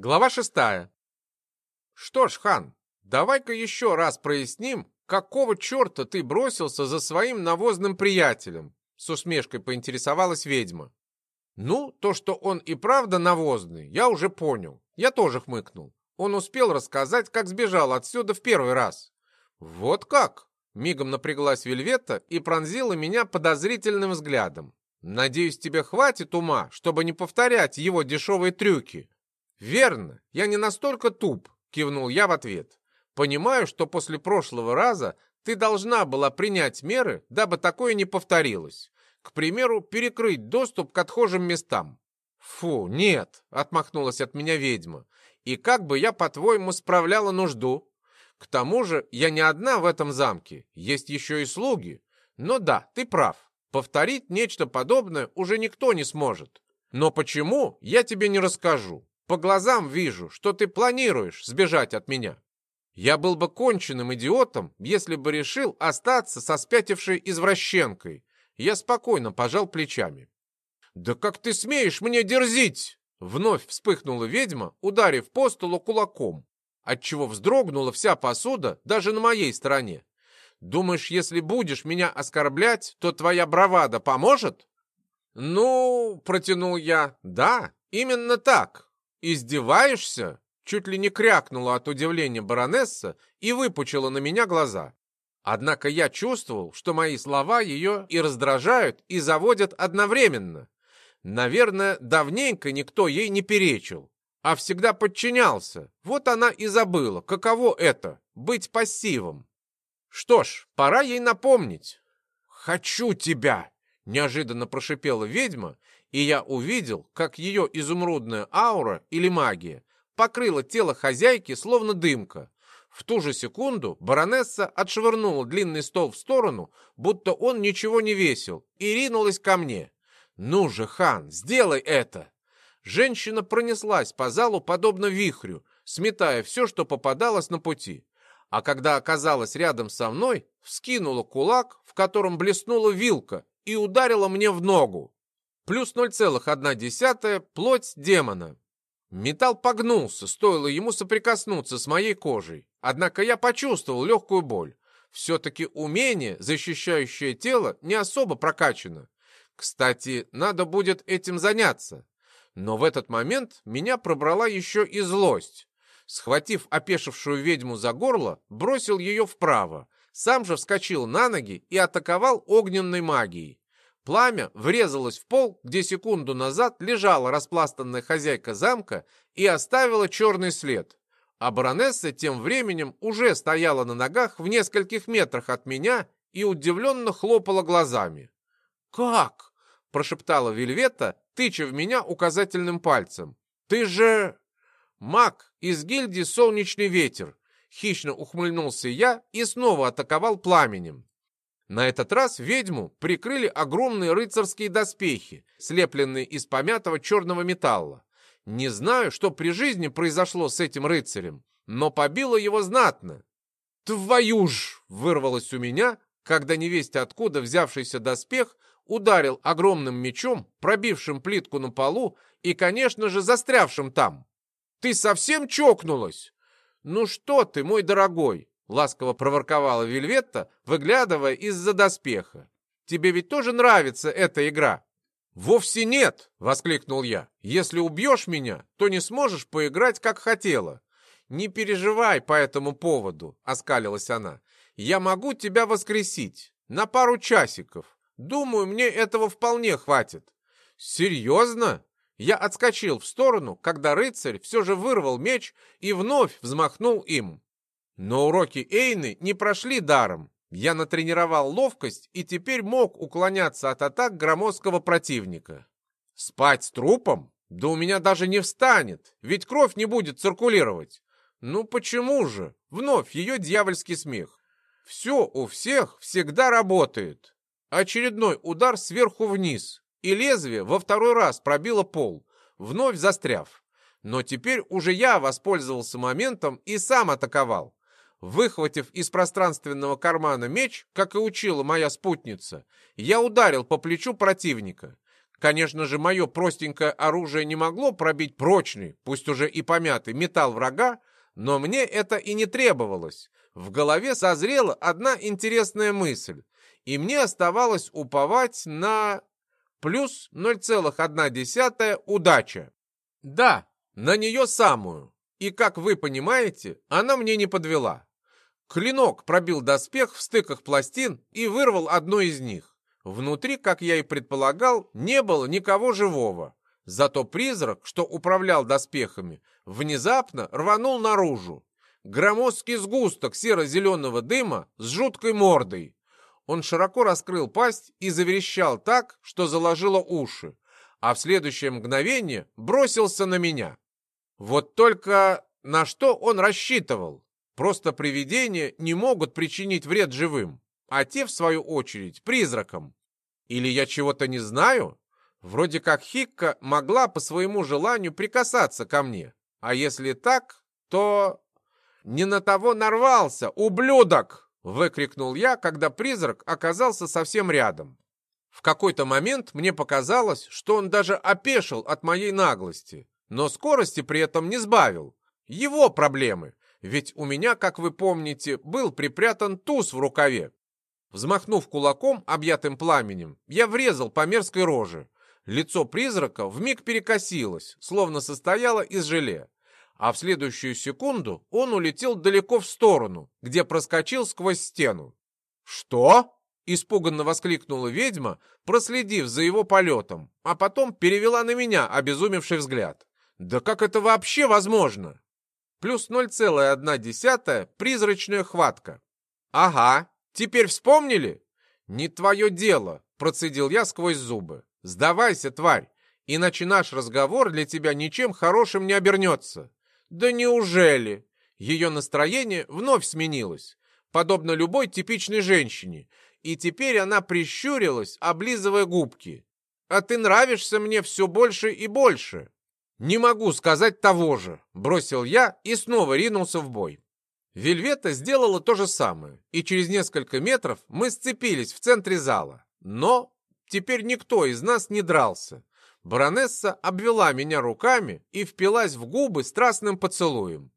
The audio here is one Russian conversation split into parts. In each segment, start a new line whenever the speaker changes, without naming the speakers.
Глава шестая. Что ж, хан, давай-ка еще раз проясним, какого черта ты бросился за своим навозным приятелем? С усмешкой поинтересовалась ведьма. Ну, то, что он и правда навозный, я уже понял. Я тоже хмыкнул. Он успел рассказать, как сбежал отсюда в первый раз. Вот как? Мигом напряглась Вельвета и пронзила меня подозрительным взглядом. Надеюсь, тебе хватит ума, чтобы не повторять его дешевые трюки. «Верно, я не настолько туп», — кивнул я в ответ. «Понимаю, что после прошлого раза ты должна была принять меры, дабы такое не повторилось. К примеру, перекрыть доступ к отхожим местам». «Фу, нет», — отмахнулась от меня ведьма. «И как бы я, по-твоему, справляла нужду? К тому же я не одна в этом замке, есть еще и слуги. Но да, ты прав, повторить нечто подобное уже никто не сможет. Но почему, я тебе не расскажу. По глазам вижу, что ты планируешь сбежать от меня. Я был бы конченным идиотом, если бы решил остаться со спятившей извращенкой. Я спокойно пожал плечами. «Да как ты смеешь мне дерзить?» Вновь вспыхнула ведьма, ударив по столу кулаком, отчего вздрогнула вся посуда даже на моей стороне. «Думаешь, если будешь меня оскорблять, то твоя бравада поможет?» «Ну, — протянул я, — да, именно так. «Издеваешься?» Чуть ли не крякнула от удивления баронесса и выпучила на меня глаза. Однако я чувствовал, что мои слова ее и раздражают, и заводят одновременно. Наверное, давненько никто ей не перечил, а всегда подчинялся. Вот она и забыла, каково это — быть пассивом. Что ж, пора ей напомнить. «Хочу тебя!» — неожиданно прошипела ведьма и я увидел, как ее изумрудная аура или магия покрыла тело хозяйки словно дымка. В ту же секунду баронесса отшвырнула длинный стол в сторону, будто он ничего не весил, и ринулась ко мне. «Ну же, хан, сделай это!» Женщина пронеслась по залу подобно вихрю, сметая все, что попадалось на пути. А когда оказалась рядом со мной, вскинула кулак, в котором блеснула вилка, и ударила мне в ногу плюс 0,1 плоть демона. Металл погнулся, стоило ему соприкоснуться с моей кожей. Однако я почувствовал легкую боль. Все-таки умение, защищающее тело, не особо прокачано. Кстати, надо будет этим заняться. Но в этот момент меня пробрала еще и злость. Схватив опешившую ведьму за горло, бросил ее вправо. Сам же вскочил на ноги и атаковал огненной магией. Пламя врезалось в пол, где секунду назад лежала распластанная хозяйка замка и оставила черный след. А баронесса тем временем уже стояла на ногах в нескольких метрах от меня и удивленно хлопала глазами. «Как?» – прошептала Вельвета, тыча в меня указательным пальцем. «Ты же...» «Маг из гильдии «Солнечный ветер», — хищно ухмыльнулся я и снова атаковал пламенем. На этот раз ведьму прикрыли огромные рыцарские доспехи, слепленные из помятого черного металла. Не знаю, что при жизни произошло с этим рыцарем, но побило его знатно. «Твою ж!» — вырвалось у меня, когда невесть откуда взявшийся доспех ударил огромным мечом, пробившим плитку на полу и, конечно же, застрявшим там. «Ты совсем чокнулась?» «Ну что ты, мой дорогой, Ласково проворковала Вельветта, выглядывая из-за доспеха. «Тебе ведь тоже нравится эта игра?» «Вовсе нет!» — воскликнул я. «Если убьешь меня, то не сможешь поиграть, как хотела». «Не переживай по этому поводу», — оскалилась она. «Я могу тебя воскресить на пару часиков. Думаю, мне этого вполне хватит». «Серьезно?» Я отскочил в сторону, когда рыцарь все же вырвал меч и вновь взмахнул им. Но уроки Эйны не прошли даром. Я натренировал ловкость и теперь мог уклоняться от атак громоздкого противника. Спать с трупом? Да у меня даже не встанет, ведь кровь не будет циркулировать. Ну почему же? Вновь ее дьявольский смех. Все у всех всегда работает. Очередной удар сверху вниз, и лезвие во второй раз пробило пол, вновь застряв. Но теперь уже я воспользовался моментом и сам атаковал. Выхватив из пространственного кармана меч, как и учила моя спутница, я ударил по плечу противника. Конечно же, мое простенькое оружие не могло пробить прочный, пусть уже и помятый, металл врага, но мне это и не требовалось. В голове созрела одна интересная мысль, и мне оставалось уповать на плюс 0,1 удача. Да, на нее самую. И, как вы понимаете, она мне не подвела. Клинок пробил доспех в стыках пластин и вырвал одну из них. Внутри, как я и предполагал, не было никого живого. Зато призрак, что управлял доспехами, внезапно рванул наружу. Громоздкий сгусток серо-зеленого дыма с жуткой мордой. Он широко раскрыл пасть и заверещал так, что заложило уши, а в следующее мгновение бросился на меня. Вот только на что он рассчитывал? Просто привидения не могут причинить вред живым, а те, в свою очередь, призракам. Или я чего-то не знаю? Вроде как Хикка могла по своему желанию прикасаться ко мне. А если так, то... «Не на того нарвался, ублюдок!» — выкрикнул я, когда призрак оказался совсем рядом. В какой-то момент мне показалось, что он даже опешил от моей наглости, но скорости при этом не сбавил. Его проблемы. Ведь у меня, как вы помните, был припрятан туз в рукаве. Взмахнув кулаком, объятым пламенем, я врезал по мерзкой роже. Лицо призрака вмиг перекосилось, словно состояло из желе. А в следующую секунду он улетел далеко в сторону, где проскочил сквозь стену. «Что?» — испуганно воскликнула ведьма, проследив за его полетом, а потом перевела на меня обезумевший взгляд. «Да как это вообще возможно?» Плюс 0,1 призрачная хватка. «Ага, теперь вспомнили?» «Не твое дело», — процедил я сквозь зубы. «Сдавайся, тварь, иначе наш разговор для тебя ничем хорошим не обернется». «Да неужели?» Ее настроение вновь сменилось, подобно любой типичной женщине, и теперь она прищурилась, облизывая губки. «А ты нравишься мне все больше и больше». «Не могу сказать того же», — бросил я и снова ринулся в бой. Вельвета сделала то же самое, и через несколько метров мы сцепились в центре зала. Но теперь никто из нас не дрался. Баронесса обвела меня руками и впилась в губы страстным поцелуем.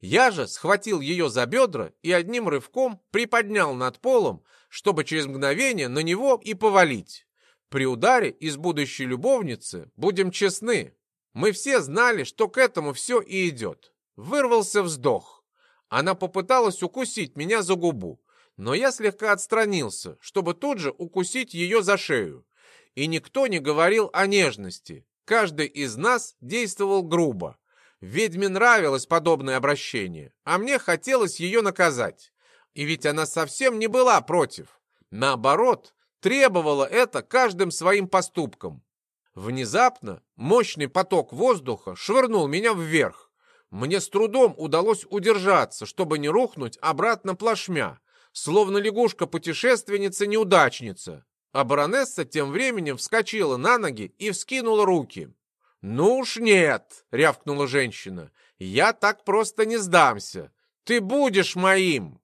Я же схватил ее за бедра и одним рывком приподнял над полом, чтобы через мгновение на него и повалить. При ударе из будущей любовницы, будем честны, мы все знали, что к этому все и идет. Вырвался вздох. Она попыталась укусить меня за губу, но я слегка отстранился, чтобы тут же укусить ее за шею. И никто не говорил о нежности. Каждый из нас действовал грубо. Ведьме нравилось подобное обращение, а мне хотелось ее наказать. И ведь она совсем не была против. Наоборот, требовала это каждым своим поступком. Внезапно мощный поток воздуха швырнул меня вверх. Мне с трудом удалось удержаться, чтобы не рухнуть обратно плашмя, словно лягушка-путешественница-неудачница. А баронесса тем временем вскочила на ноги и вскинула руки. «Ну уж нет!» — рявкнула женщина. «Я так просто не сдамся! Ты будешь моим!»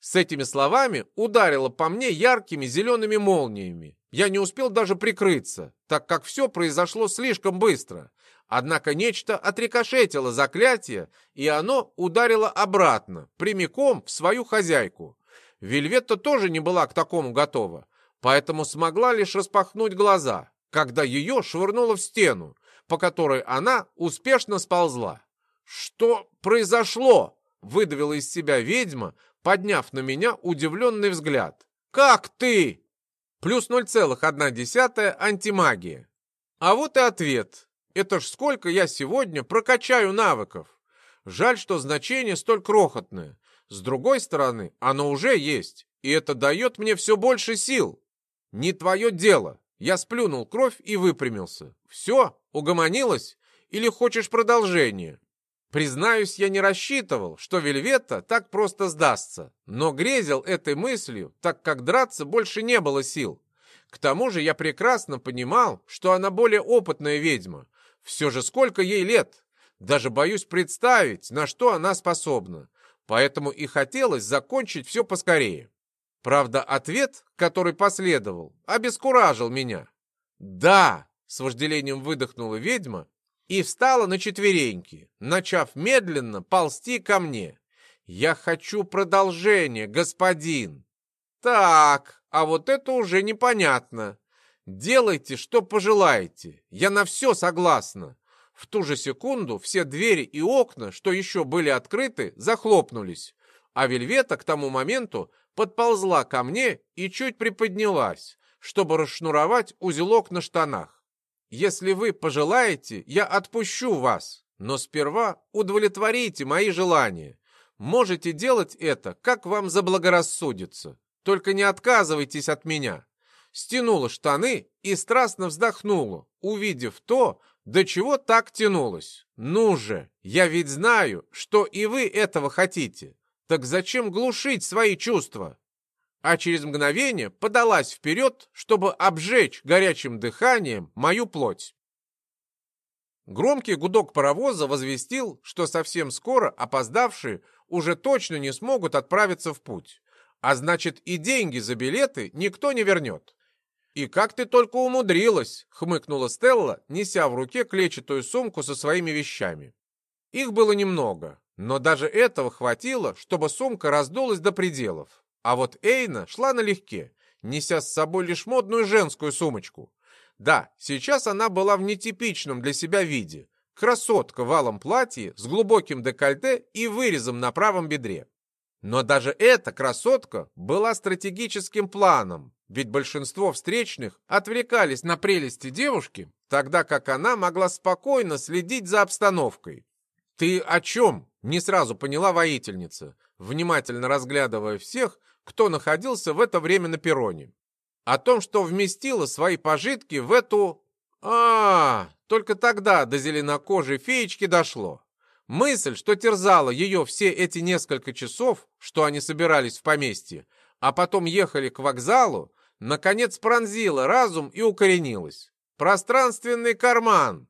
С этими словами ударила по мне яркими зелеными молниями. Я не успел даже прикрыться, так как все произошло слишком быстро. Однако нечто отрикошетило заклятие, и оно ударило обратно, прямиком в свою хозяйку. Вельветта тоже не была к такому готова, поэтому смогла лишь распахнуть глаза, когда ее швырнуло в стену, по которой она успешно сползла. «Что произошло?» — выдавила из себя ведьма, подняв на меня удивленный взгляд. «Как ты?» Плюс 0,1 антимагия. А вот и ответ. Это ж сколько я сегодня прокачаю навыков. Жаль, что значение столь крохотное. С другой стороны, оно уже есть, и это дает мне все больше сил. Не твое дело. Я сплюнул кровь и выпрямился. Все, угомонилось? Или хочешь продолжение? Признаюсь, я не рассчитывал, что Вельвета так просто сдастся, но грезил этой мыслью, так как драться больше не было сил. К тому же я прекрасно понимал, что она более опытная ведьма. Все же сколько ей лет? Даже боюсь представить, на что она способна. Поэтому и хотелось закончить все поскорее. Правда, ответ, который последовал, обескуражил меня. «Да!» с вожделением выдохнула ведьма и встала на четвереньки, начав медленно ползти ко мне. «Я хочу продолжения, господин!» «Так, а вот это уже непонятно. Делайте, что пожелаете. Я на все согласна». В ту же секунду все двери и окна, что еще были открыты, захлопнулись, а Вельвета к тому моменту подползла ко мне и чуть приподнялась, чтобы расшнуровать узелок на штанах. «Если вы пожелаете, я отпущу вас, но сперва удовлетворите мои желания. Можете делать это, как вам заблагорассудится. Только не отказывайтесь от меня». Стянула штаны и страстно вздохнула, увидев то, до чего так тянулось. «Ну же, я ведь знаю, что и вы этого хотите. Так зачем глушить свои чувства?» А через мгновение подалась вперед, чтобы обжечь горячим дыханием мою плоть. Громкий гудок паровоза возвестил, что совсем скоро опоздавшие уже точно не смогут отправиться в путь. А значит, и деньги за билеты никто не вернет. «И как ты только умудрилась!» — хмыкнула Стелла, неся в руке клетчатую сумку со своими вещами. Их было немного, но даже этого хватило, чтобы сумка раздулась до пределов. А вот Эйна шла налегке, неся с собой лишь модную женскую сумочку. Да, сейчас она была в нетипичном для себя виде. Красотка в алом платье с глубоким декольте и вырезом на правом бедре. Но даже эта красотка была стратегическим планом, ведь большинство встречных отвлекались на прелести девушки, тогда как она могла спокойно следить за обстановкой. «Ты о чем?» — не сразу поняла воительница, внимательно разглядывая всех, кто находился в это время на перроне. О том, что вместила свои пожитки в эту... а, -а, -а Только тогда до зеленокожей феечки дошло. Мысль, что терзала ее все эти несколько часов, что они собирались в поместье, а потом ехали к вокзалу, наконец пронзила разум и укоренилась. «Пространственный карман!»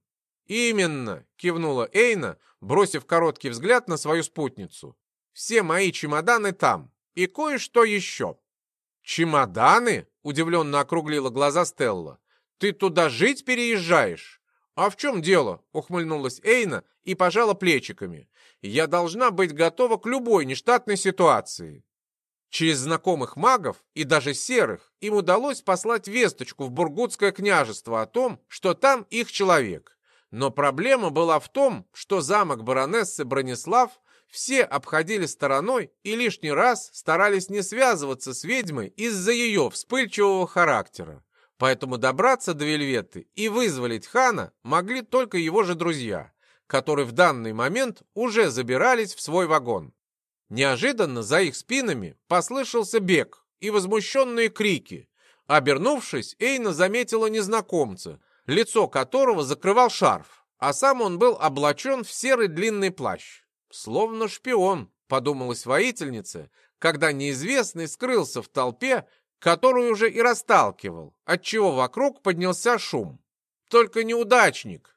«Именно!» — кивнула Эйна, бросив короткий взгляд на свою спутницу. «Все мои чемоданы там, и кое-что еще». «Чемоданы?» — удивленно округлила глаза Стелла. «Ты туда жить переезжаешь?» «А в чем дело?» — ухмыльнулась Эйна и пожала плечиками. «Я должна быть готова к любой нештатной ситуации». Через знакомых магов и даже серых им удалось послать весточку в Бургутское княжество о том, что там их человек. Но проблема была в том, что замок баронессы Бронислав все обходили стороной и лишний раз старались не связываться с ведьмой из-за ее вспыльчивого характера. Поэтому добраться до Вельветы и вызволить хана могли только его же друзья, которые в данный момент уже забирались в свой вагон. Неожиданно за их спинами послышался бег и возмущенные крики. Обернувшись, Эйна заметила незнакомца, лицо которого закрывал шарф, а сам он был облачен в серый длинный плащ. «Словно шпион», — подумалась воительница, когда неизвестный скрылся в толпе которую уже и расталкивал, отчего вокруг поднялся шум. Только неудачник,